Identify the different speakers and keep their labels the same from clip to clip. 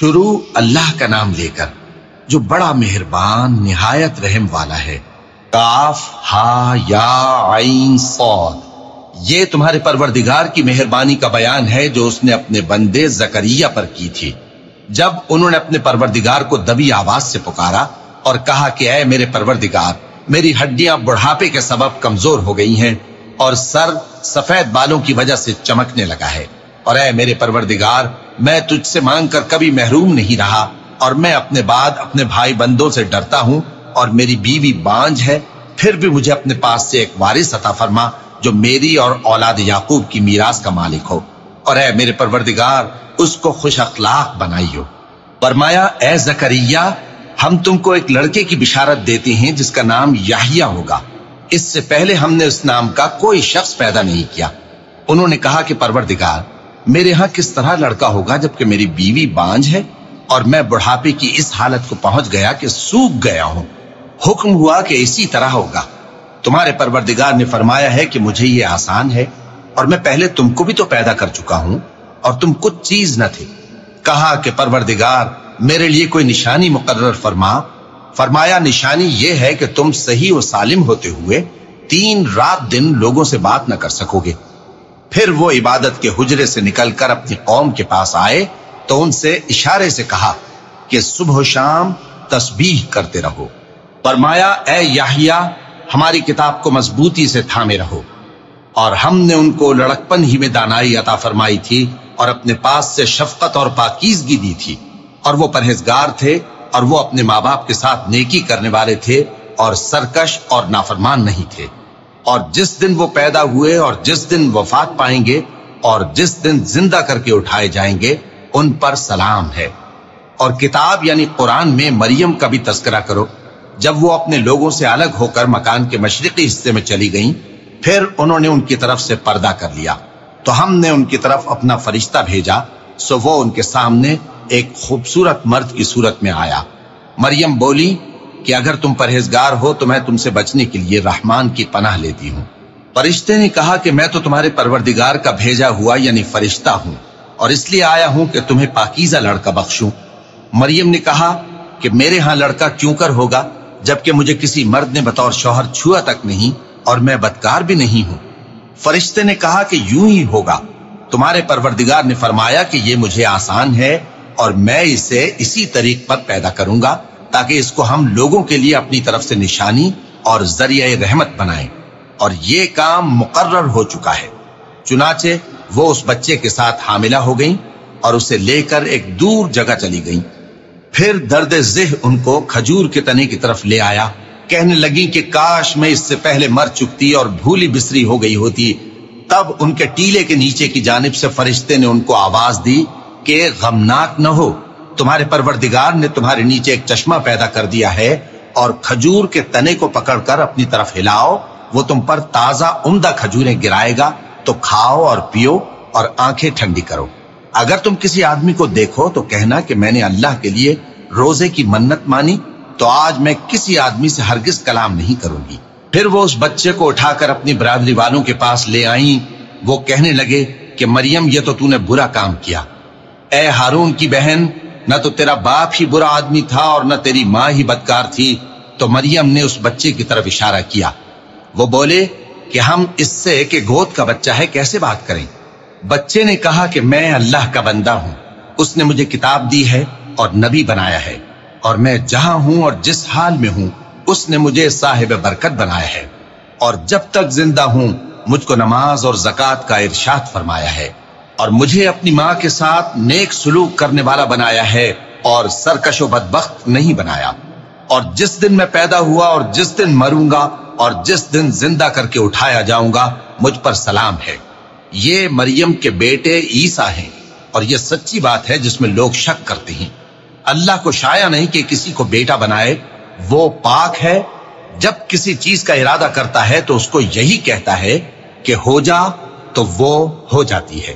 Speaker 1: شروع اللہ کا نام لے کر، جو بڑا مہربان، نہایت رحم والا ہے۔ کاف ہا، یا، عین، صاد۔ یہ تمہارے پروردگار کی مہربانی کا بیان ہے جو اس نے اپنے بندے زکریہ پر کی تھی۔ جب انہوں نے اپنے پروردگار کو دبی آواز سے پکارا اور کہا کہ، اے میرے پروردگار، میری ہڈیاں بڑھاپے کے سبب کمزور ہو گئی ہیں اور سر سفید بالوں کی وجہ سے چمکنے لگا ہے۔ اور اے میرے پروردگار میں تجھ سے مانگ کر کبھی محروم نہیں رہا اور میں اپنے بعد اپنے بھائی بندوں سے ڈرتا ہوں اور میری بیوی بانج ہے، پھر بھی مجھے اپنے پاس سے ایک وارث عطا فرما جو میری اور اولاد یعقوب کی میراث کا مالک ہو۔ اور اے میرے پروردگار، اس کو خوش اخلاق بنائی ہو فرمایا، اے زکریہ ہم تم کو ایک لڑکے کی بشارت دیتے ہیں جس کا نام یاہیا ہوگا۔ اس سے پہلے ہم نے اس نام کا کوئی شخص پیدا نہیں کیا۔ انہوں نے کہا کہ پروردگار میرے ہاں کس طرح لڑکا ہوگا جبکہ میری بیوی بانج ہے اور میں بڑھاپے کی اس حالت کو پہنچ گیا کہ سوکھ گیا ہوں۔ حکم ہوا کہ اسی طرح ہوگا۔ تمہارے پروردگار نے فرمایا ہے کہ مجھے یہ آسان ہے اور میں پہلے تم کو بھی تو پیدا کر چکا ہوں اور تم کچھ چیز نہ تھے۔ کہا کہ پروردگار، میرے لیے کوئی نشانی مقرر فرما۔ فرمایا، نشانی یہ ہے کہ تم صحیح و سالم ہوتے ہوئے تین رات دن لوگوں سے بات نہ کر سکو گے۔ پھر وہ عبادت کے حجرے سے نکل کر اپنی قوم کے پاس آئے تو ان سے اشارے سے کہا کہ صبح و شام تسبیح کرتے رہو۔ فرمایا، اے یاہیا ہماری کتاب کو مضبوطی سے تھامے رہو۔ اور ہم نے ان کو لڑکپن ہی میں دانائی عطا فرمائی تھی اور اپنے پاس سے شفقت اور پاکیزگی دی تھی۔ اور وہ پرہیزگار تھے اور وہ اپنے ماں باپ کے ساتھ نیکی کرنے والے تھے اور سرکش اور نافرمان نہیں تھے۔ اور جس دن وہ پیدا ہوئے اور جس دن وفات پائیں گے اور جس دن زندہ کر کے اٹھائے جائیں گے، ان پر سلام ہے۔ اور کتاب یعنی قرآن میں مریم کا بھی تذکرہ کرو۔ جب وہ اپنے لوگوں سے الگ ہو کر مکان کے مشرقی حصے میں چلی گئیں، پھر انہوں نے ان کی طرف سے پردہ کر لیا۔ تو ہم نے ان کی طرف اپنا فرشتہ بھیجا، سو وہ ان کے سامنے ایک خوبصورت مرد کی صورت میں آیا۔ مریم بولی کہ اگر تم پرہیزگار ہو تو میں تم سے بچنے کے لیے رحمان کی پناہ لیتی ہوں۔ فرشتے نے کہا کہ میں تو تمہارے پروردگار کا بھیجا ہوا یعنی فرشتہ ہوں اور اس لیے آیا ہوں کہ تمہیں پاکیزہ لڑکا بخشوں۔ مریم نے کہا کہ میرے ہاں لڑکا کیوں کر ہوگا جبکہ مجھے کسی مرد نے بطور شوہر چھوا تک نہیں اور میں بدکار بھی نہیں ہوں۔ فرشتے نے کہا کہ یوں ہی ہوگا۔ تمہارے پروردگار نے فرمایا کہ یہ مجھے آسان ہے اور میں اسے اسی طریق پر پیدا کروں گا۔ تاکہ اس کو ہم لوگوں کے لیے اپنی طرف سے نشانی اور ذریعہ رحمت بنائیں۔ اور یہ کام مقرر ہو چکا ہے۔ چنانچہ وہ اس بچے کے ساتھ حاملہ ہو گئیں اور اسے لے کر ایک دور جگہ چلی گئیں۔ پھر درد زہ ان کو کھجور کے تنے کی طرف لے آیا۔ کہنے لگی کہ کاش میں اس سے پہلے مر چکتی اور بھولی بسری ہو گئی ہوتی۔ تب ان کے ٹیلے کے نیچے کی جانب سے فرشتے نے ان کو آواز دی کہ غمناک نہ ہو۔ تمہارے پروردگار نے تمہارے نیچے ایک چشمہ پیدا کر دیا ہے اور کھجور کے تنے کو پکڑ کر اپنی طرف ہلاؤ، وہ تم پر تازہ عمدہ کھجوریں گرائے گا، تو کھاؤ اور پیو اور آنکھیں ٹھنڈی کرو۔ اگر تم کسی آدمی کو دیکھو تو کہنا کہ میں نے اللہ کے لیے روزے کی منت مانی، تو آج میں کسی آدمی سے ہرگز کلام نہیں کروں گی۔ پھر وہ اس بچے کو اٹھا کر اپنی برادری والوں کے پاس لے آئیں۔ وہ کہنے لگے کہ مریم، یہ تو تو نے برا کام کیا۔ اے ہارون کی بہن نہ تو تیرا باپ ہی برا آدمی تھا اور نہ تیری ماں ہی بدکار تھی، تو مریم نے اس بچے کی طرف اشارہ کیا۔ وہ بولے کہ ہم اس سے کہ گود کا بچہ ہے، کیسے بات کریں؟ بچے نے کہا کہ میں اللہ کا بندہ ہوں۔ اس نے مجھے کتاب دی ہے اور نبی بنایا ہے۔ اور میں جہاں ہوں اور جس حال میں ہوں، اس نے مجھے صاحب برکت بنایا ہے۔ اور جب تک زندہ ہوں، مجھ کو نماز اور زکوٰۃ کا ارشاد فرمایا ہے۔ اور مجھے اپنی ماں کے ساتھ نیک سلوک کرنے والا بنایا ہے اور سرکش و بدبخت نہیں بنایا۔ اور جس دن میں پیدا ہوا اور جس دن مروں گا اور جس دن زندہ کر کے اٹھایا جاؤں گا، مجھ پر سلام ہے۔ یہ مریم کے بیٹے عیسیٰ ہیں۔ اور یہ سچی بات ہے جس میں لوگ شک کرتے ہیں۔ اللہ کو شایا نہیں کہ کسی کو بیٹا بنائے۔ وہ پاک ہے۔ جب کسی چیز کا ارادہ کرتا ہے تو اس کو یہی کہتا ہے کہ ہو جا تو وہ ہو جاتی ہے۔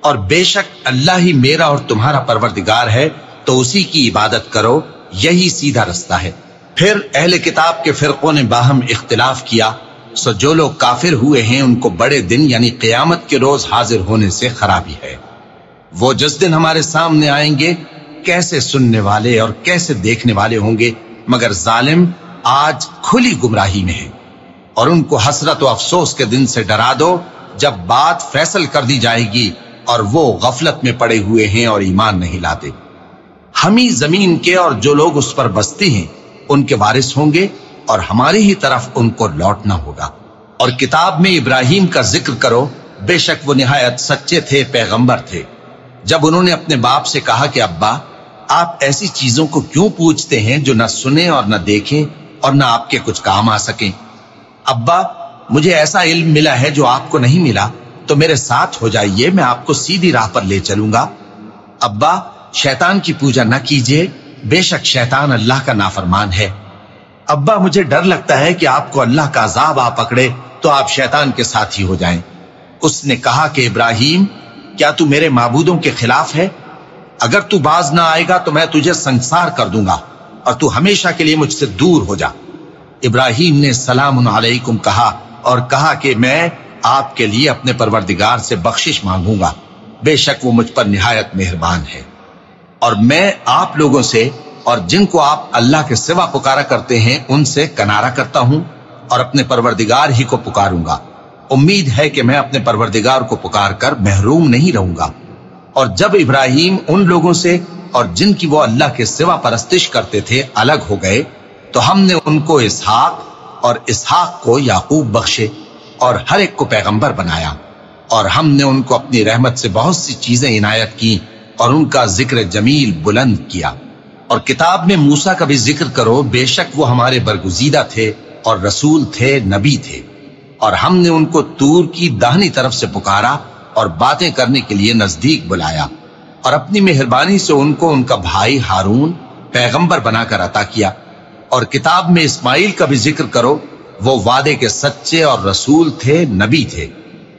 Speaker 1: اور بے شک اللہ ہی میرا اور تمہارا پروردگار ہے، تو اسی کی عبادت کرو، یہی سیدھا رستہ ہے۔ پھر اہل کتاب کے فرقوں نے باہم اختلاف کیا۔ سو جو لوگ کافر ہوئے ہیں، ان کو بڑے دن یعنی قیامت کے روز حاضر ہونے سے خرابی ہے۔ وہ جس دن ہمارے سامنے آئیں گے، کیسے سننے والے اور کیسے دیکھنے والے ہوں گے؟ مگر ظالم آج کھلی گمراہی میں ہے۔ اور ان کو حسرت و افسوس کے دن سے ڈرا دو، جب بات فیصل کر دی جائے گی۔ اور وہ غفلت میں پڑے ہوئے ہیں اور ایمان نہیں لاتے۔ ہم ہی زمین کے اور جو لوگ اس پر بستے ہیں، ان کے وارث ہوں گے اور ہماری ہی طرف ان کو لوٹنا ہوگا۔ اور کتاب میں ابراہیم کا ذکر کرو، بے شک وہ نہایت سچے تھے، پیغمبر تھے۔ جب انہوں نے اپنے باپ سے کہا کہ، ابا، آپ ایسی چیزوں کو کیوں پوچھتے ہیں جو نہ سنیں اور نہ دیکھیں اور نہ آپ کے کچھ کام آ سکیں؟ ابا، مجھے ایسا علم ملا ہے جو آپ کو نہیں ملا۔ تو میرے ساتھ ہو جائیے، میں آپ کو سیدھی راہ پر لے چلوں گا۔ ابا، شیطان کی پوجا نہ کیجیے بے شک شیطان اللہ کا نافرمان ہے۔ ابا، مجھے ڈر لگتا ہے کہ آپ کو اللہ کا عذاب آ پکڑے تو آپ شیطان کے ساتھ ہی ہو جائیں۔ اس نے کہا کہ ابراہیم، کیا تو میرے معبودوں کے خلاف ہے؟ اگر تو باز نہ آئے گا تو میں تجھے سنسار کر دوں گا اور تو ہمیشہ کے لیے مجھ سے دور ہو جا۔ ابراہیم نے سلام علیکم کہا اور کہا کہ میں آپ کے لیے اپنے پروردگار سے بخشش مانگوں گا۔ بے شک وہ مجھ پر نہایت مہربان ہے۔ اور میں آپ لوگوں سے اور جن کو آپ اللہ کے سوا پکارا کرتے ہیں، ان سے کنارا کرتا ہوں اور اپنے پروردگار ہی کو پکاروں گا۔ امید ہے کہ میں اپنے پروردگار کو پکار کر محروم نہیں رہوں گا۔ اور جب ابراہیم ان لوگوں سے اور جن کی وہ اللہ کے سوا پرستش کرتے تھے الگ ہو گئے، تو ہم نے ان کو اسحاق اور اسحاق کو یعقوب بخشے۔ اور ہر ایک کو پیغمبر بنایا اور ہم نے ان کو اپنی رحمت سے بہت سی چیزیں عنایت کی اور ان کا ذکر جمیل بلند کیا۔ اور کتاب میں موسا کا بھی ذکر کرو، بے شک وہ ہمارے برگزیدہ تھے اور رسول تھے، نبی تھے۔ اور ہم نے ان کو تور کی دہنی طرف سے پکارا اور باتیں کرنے کے لیے نزدیک بلایا۔ اور اپنی مہربانی سے ان کو ان کا بھائی ہارون پیغمبر بنا کر عطا کیا۔ اور کتاب میں اسماعیل کا بھی ذکر کرو وہ وعدے کے سچے اور رسول تھے، نبی تھے۔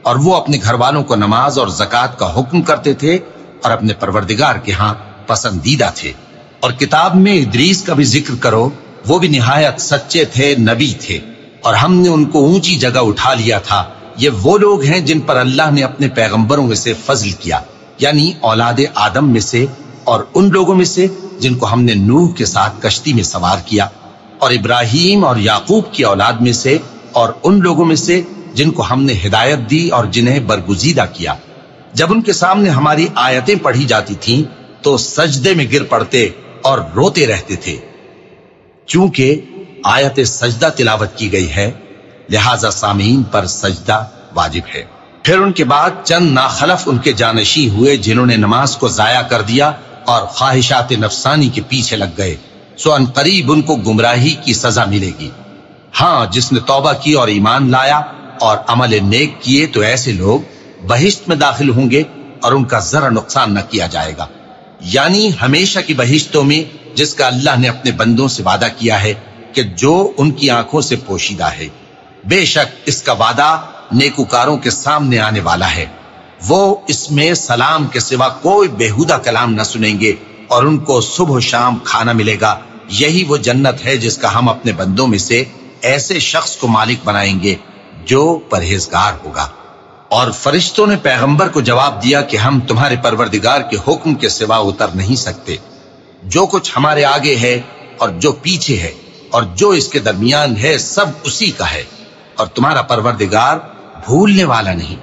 Speaker 1: اور وہ اپنے گھر والوں کو نماز اور زکوٰۃ کا حکم کرتے تھے اور اپنے پروردگار کے ہاں پسندیدہ تھے۔ اور کتاب میں ادریس کا بھی ذکر کرو، وہ بھی نہایت سچے تھے، نبی تھے۔ اور ہم نے ان کو اونچی جگہ اٹھا لیا تھا۔ یہ وہ لوگ ہیں جن پر اللہ نے اپنے پیغمبروں میں سے فضل کیا یعنی اولاد آدم میں سے اور ان لوگوں میں سے جن کو ہم نے نوح کے ساتھ کشتی میں سوار کیا۔ اور ابراہیم اور یعقوب کی اولاد میں سے اور ان لوگوں میں سے جن کو ہم نے ہدایت دی اور جنہیں برگزیدہ کیا۔ جب ان کے سامنے ہماری آیتیں پڑھی جاتی تھیں تو سجدے میں گر پڑتے اور روتے رہتے تھے۔ چونکہ آیت سجدہ تلاوت کی گئی ہے، لہذا سامعین پر سجدہ واجب ہے۔ پھر ان کے بعد چند ناخلف ان کے جانشی ہوئے جنہوں نے نماز کو ضائع کر دیا اور خواہشات نفسانی کے پیچھے لگ گئے۔ سو ان قریب ان کو گمراہی کی سزا ملے گی۔ ہاں جس نے توبہ کی اور ایمان لایا اور عمل نیک کیے تو ایسے لوگ بہشت میں داخل ہوں گے اور ان کا ذرا نقصان نہ کیا جائے گا۔ یعنی ہمیشہ کی بہشتوں میں جس کا اللہ نے اپنے بندوں سے وعدہ کیا ہے کہ جو ان کی آنکھوں سے پوشیدہ ہے۔ بے شک اس کا وعدہ نیکوکاروں کے سامنے آنے والا ہے۔ وہ اس میں سلام کے سوا کوئی بےحدہ کلام نہ سنیں گے اور ان کو صبح و شام کھانا ملے گا۔ یہی وہ جنت ہے جس کا ہم اپنے بندوں میں سے ایسے شخص کو مالک بنائیں گے جو پرہیزگار ہوگا۔ اور فرشتوں نے پیغمبر کو جواب دیا کہ ہم تمہارے پروردگار کے حکم کے سوا اتر نہیں سکتے۔ جو کچھ ہمارے آگے ہے اور جو پیچھے ہے اور جو اس کے درمیان ہے سب اسی کا ہے۔ اور تمہارا پروردگار بھولنے والا نہیں۔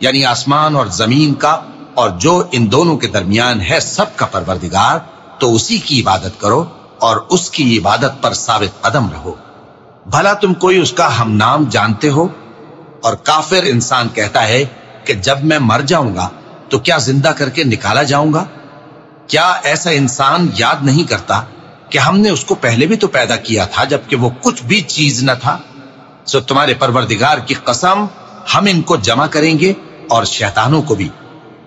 Speaker 1: یعنی آسمان اور زمین کا اور جو ان دونوں کے درمیان ہے سب کا پروردگار تو اسی کی عبادت کرو۔ اور اس کی عبادت پر ثابت قدم رہو۔ بھلا تم کوئی اس کا ہم نام جانتے ہو؟ اور کافر انسان کہتا ہے کہ جب میں مر جاؤں گا تو کیا زندہ کر کے نکالا جاؤں گا؟ کیا ایسا انسان یاد نہیں کرتا کہ ہم نے اس کو پہلے بھی تو پیدا کیا تھا جبکہ وہ کچھ بھی چیز نہ تھا؟ سو تمہارے پروردگار کی قسم، ہم ان کو جمع کریں گے اور شیطانوں کو بھی۔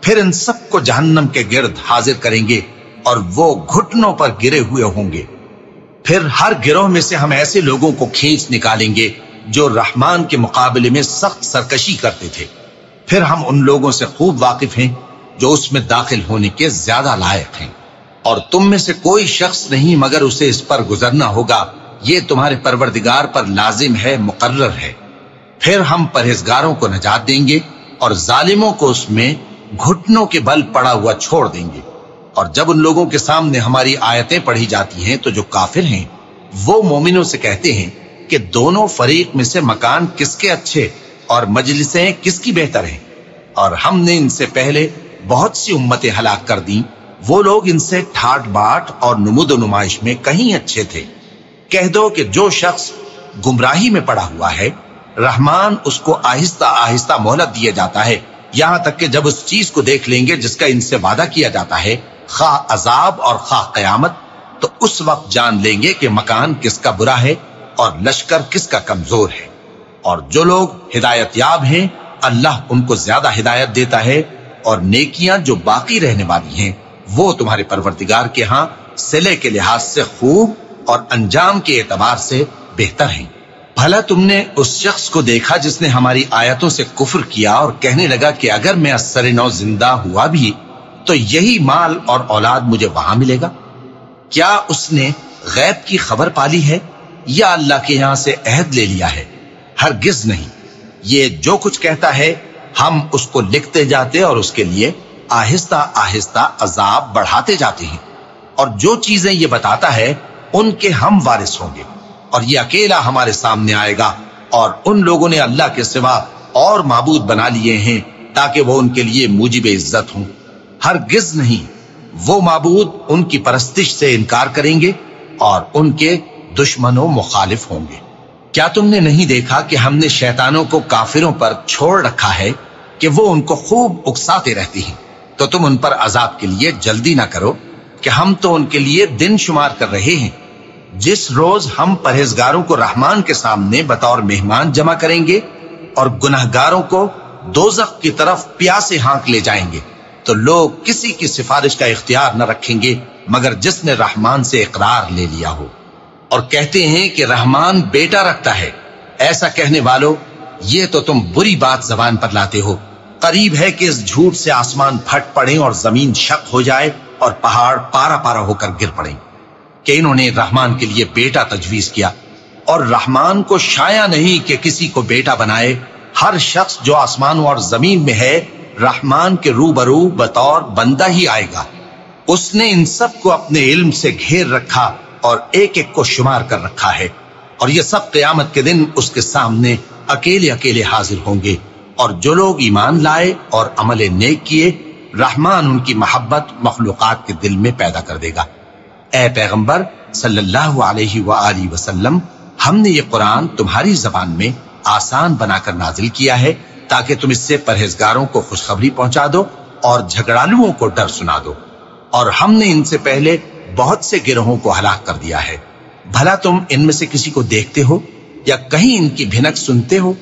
Speaker 1: پھر ان سب کو جہنم کے گرد حاضر کریں گے۔ اور وہ گھٹنوں پر گرے ہوئے ہوں گے۔ پھر ہر گروہ میں سے ہم ایسے لوگوں کو کھینچ نکالیں گے جو رحمان کے مقابلے میں سخت سرکشی کرتے تھے۔ پھر ہم ان لوگوں سے خوب واقف ہیں جو اس میں داخل ہونے کے زیادہ لائق ہیں۔ اور تم میں سے کوئی شخص نہیں مگر اسے اس پر گزرنا ہوگا۔ یہ تمہارے پروردگار پر لازم ہے، مقرر ہے۔ پھر ہم پرہیزگاروں کو نجات دیں گے اور ظالموں کو اس میں گھٹنوں کے بل پڑا ہوا چھوڑ دیں گے۔ اور جب ان لوگوں کے سامنے ہماری آیتیں پڑھی جاتی ہیں تو جو کافر ہیں، وہ مومنوں سے کہتے ہیں کہ دونوں فریق میں سے مکان کس کے اچھے اور مجلسیں کس کی بہتر ہیں۔ اور ہم نے ان سے پہلے بہت سی امتیں ہلاک کر دیں۔ وہ لوگ ان سے ٹھاٹ باٹ اور نمود و نمائش میں کہیں اچھے تھے۔ کہہ دو کہ جو شخص گمراہی میں پڑا ہوا ہے، رحمان اس کو آہستہ آہستہ مہلت دیا جاتا ہے۔ یہاں تک کہ جب اس چیز کو دیکھ لیں گے جس کا ان سے وعدہ کیا جاتا ہے خواہ عذاب اور خواہ قیامت، تو اس وقت جان لیں گے کہ مکان کس کا برا ہے اور لشکر کس کا کمزور ہے۔ اور جو لوگ ہدایت یاب ہیں، اللہ ان کو زیادہ ہدایت دیتا ہے اور نیکیاں جو باقی رہنے والی ہیں، وہ تمہارے پروردگار کے ہاں سلے کے لحاظ سے خوب اور انجام کے اعتبار سے بہتر ہیں۔ بھلا تم نے اس شخص کو دیکھا جس نے ہماری آیتوں سے کفر کیا اور کہنے لگا کہ اگر میں اثر نو زندہ ہوا بھی تو یہی مال اور اولاد مجھے وہاں ملے گا؟ کیا اس نے غیب کی خبر پالی ہے یا اللہ کے یہاں سے عہد لے لیا ہے؟ ہرگز نہیں۔ یہ جو کچھ کہتا ہے، ہم اس کو لکھتے جاتے اور اس کے لیے آہستہ آہستہ عذاب بڑھاتے جاتے ہیں۔ اور جو چیزیں یہ بتاتا ہے، ان کے ہم وارث ہوں گے۔ اور یہ اکیلا ہمارے سامنے آئے گا اور ان لوگوں نے اللہ کے سوا اور معبود بنا لیے ہیں تاکہ وہ ان کے لیے موجب عزت ہوں۔ ہرگز نہیں۔ وہ معبود ان کی پرستش سے انکار کریں گے اور ان کے دشمن و مخالف ہوں گے۔ کیا تم نے نہیں دیکھا کہ ہم نے شیطانوں کو کافروں پر چھوڑ رکھا ہے کہ وہ ان کو خوب اکساتے رہتی ہیں؟ تو تم ان پر عذاب کے لیے جلدی نہ کرو کہ ہم تو ان کے لیے دن شمار کر رہے ہیں۔ جس روز ہم پرہیزگاروں کو رحمان کے سامنے بطور مہمان جمع کریں گے اور گناہ گاروں کو دوزخ کی طرف پیاسے ہانک لے جائیں گے۔ تو لوگ کسی کی سفارش کا اختیار نہ رکھیں گے، مگر جس نے رحمان سے اقرار لے لیا ہو۔ اور کہتے ہیں کہ رحمان بیٹا رکھتا ہے۔ ایسا کہنے والوں یہ تو تم بری بات زبان پر لاتے ہو۔ قریب ہے کہ اس جھوٹ سے آسمان پھٹ پڑے اور زمین شک ہو جائے اور پہاڑ پارا پارا ہو کر گر پڑے کہ انہوں نے رحمان کے لیے بیٹا تجویز کیا۔ اور رحمان کو شایا نہیں کہ کسی کو بیٹا بنائے۔ ہر شخص جو آسمانوں اور زمین میں ہے رحمان کے رو برو بطور بندہ ہی آئے گا۔ اس نے ان سب کو اپنے علم سے گھیر رکھا اور ایک ایک کو شمار کر رکھا ہے۔ اور یہ سب قیامت کے دن اس کے سامنے اکیلے اکیلے حاضر ہوں گے۔ اور جو لوگ ایمان لائے اور عمل نیک کیے، رحمان ان کی محبت مخلوقات کے دل میں پیدا کر دے گا۔ اے پیغمبر، صلی اللہ علیہ وآلہ وسلم، ہم نے یہ قرآن تمہاری زبان میں آسان بنا کر نازل کیا ہے۔ تاکہ تم اس سے پرہیزگاروں کو خوشخبری پہنچا دو اور جھگڑالوؤں کو ڈر سنا دو۔ اور ہم نے ان سے پہلے بہت سے گروہوں کو ہلاک کر دیا ہے۔ بھلا تم ان میں سے کسی کو دیکھتے ہو یا کہیں ان کی بھنک سنتے ہو؟